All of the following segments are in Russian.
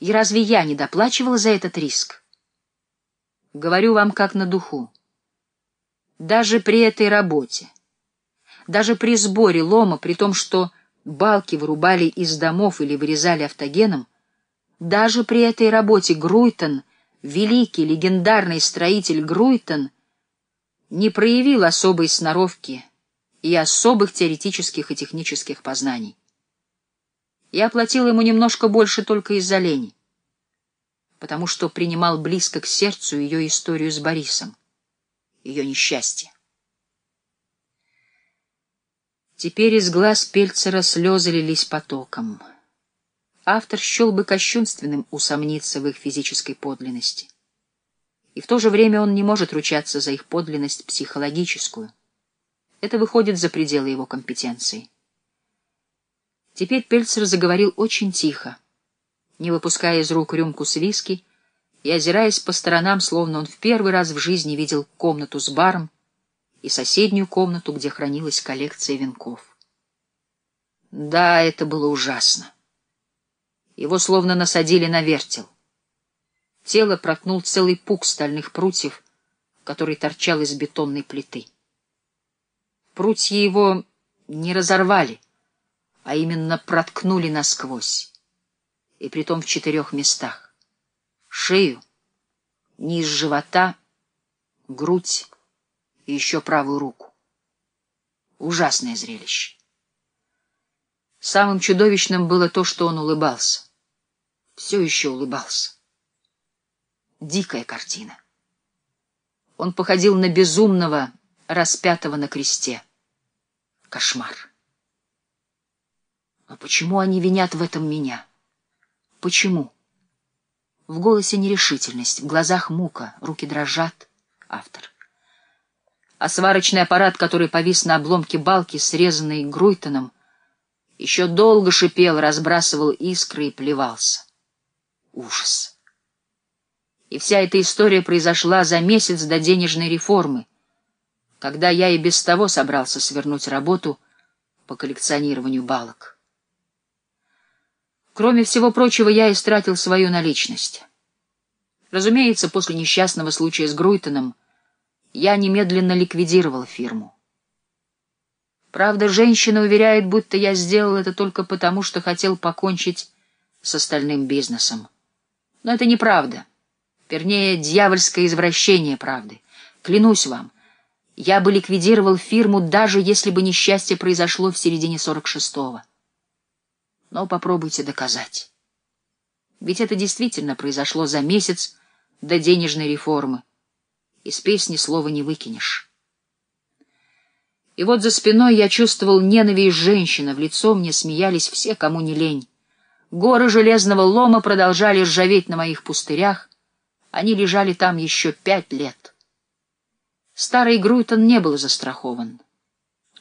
И разве я не доплачивала за этот риск? Говорю вам как на духу. Даже при этой работе, даже при сборе лома, при том, что балки вырубали из домов или вырезали автогеном, даже при этой работе Груйтон, великий легендарный строитель Груйтон, не проявил особой сноровки и особых теоретических и технических познаний. Я платил ему немножко больше только из-за лени, потому что принимал близко к сердцу ее историю с Борисом, ее несчастье. Теперь из глаз Пельцера слезы лились потоком. Автор счел бы кощунственным усомниться в их физической подлинности. И в то же время он не может ручаться за их подлинность психологическую. Это выходит за пределы его компетенции. Теперь Пельцер заговорил очень тихо, не выпуская из рук рюмку с виски и озираясь по сторонам, словно он в первый раз в жизни видел комнату с баром и соседнюю комнату, где хранилась коллекция венков. Да, это было ужасно. Его словно насадили на вертел. Тело проткнул целый пук стальных прутьев, который торчал из бетонной плиты. Прутья его не разорвали, а именно проткнули насквозь, и притом в четырех местах. Шею, низ живота, грудь и еще правую руку. Ужасное зрелище. Самым чудовищным было то, что он улыбался. Все еще улыбался. Дикая картина. Он походил на безумного, распятого на кресте. Кошмар. Но почему они винят в этом меня? Почему? В голосе нерешительность, в глазах мука, руки дрожат. Автор. А сварочный аппарат, который повис на обломке балки, срезанной Груйтоном, еще долго шипел, разбрасывал искры и плевался. Ужас. И вся эта история произошла за месяц до денежной реформы, когда я и без того собрался свернуть работу по коллекционированию балок. Кроме всего прочего, я истратил свою наличность. Разумеется, после несчастного случая с Груйтоном я немедленно ликвидировал фирму. Правда, женщина уверяет, будто я сделал это только потому, что хотел покончить с остальным бизнесом. Но это неправда. Вернее, дьявольское извращение правды. Клянусь вам, я бы ликвидировал фирму, даже если бы несчастье произошло в середине 46-го но попробуйте доказать. Ведь это действительно произошло за месяц до денежной реформы. Из песни слова не выкинешь. И вот за спиной я чувствовал ненависть женщины, в лицо мне смеялись все, кому не лень. Горы железного лома продолжали ржаветь на моих пустырях, они лежали там еще пять лет. Старый Груйтон не был застрахован.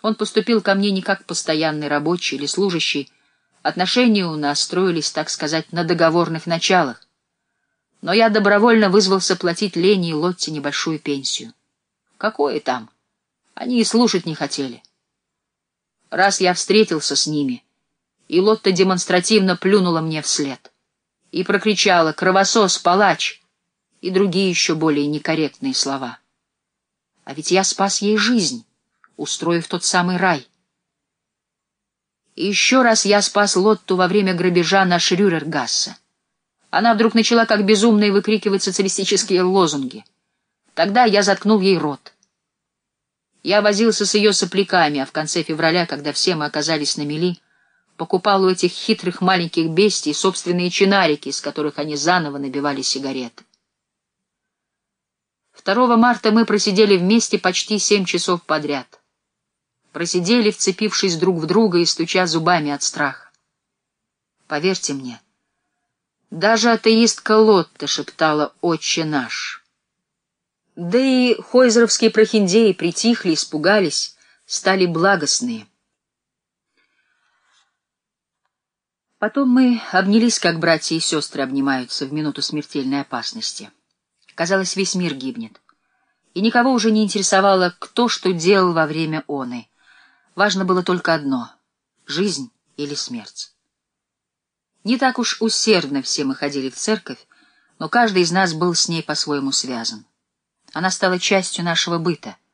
Он поступил ко мне не как постоянный рабочий или служащий, Отношения у нас строились, так сказать, на договорных началах. Но я добровольно вызвался платить Лене и Лотте небольшую пенсию. Какое там? Они и слушать не хотели. Раз я встретился с ними, и Лотта демонстративно плюнула мне вслед и прокричала «Кровосос, палач!» и другие еще более некорректные слова. А ведь я спас ей жизнь, устроив тот самый рай. Еще раз я спас Лотту во время грабежа на Шрюрергассе. Она вдруг начала как безумная выкрикивать социалистические лозунги. Тогда я заткнул ей рот. Я возился с ее сопляками, а в конце февраля, когда все мы оказались на мели, покупал у этих хитрых маленьких бестий собственные чинарики, из которых они заново набивали сигареты. 2 марта мы просидели вместе почти семь часов подряд просидели, вцепившись друг в друга и стуча зубами от страха. Поверьте мне, даже атеистка Лотта шептала «Отче наш». Да и хойзеровские прохиндеи притихли, испугались, стали благостные. Потом мы обнялись, как братья и сестры обнимаются в минуту смертельной опасности. Казалось, весь мир гибнет. И никого уже не интересовало, кто что делал во время оны. Важно было только одно — жизнь или смерть. Не так уж усердно все мы ходили в церковь, но каждый из нас был с ней по-своему связан. Она стала частью нашего быта —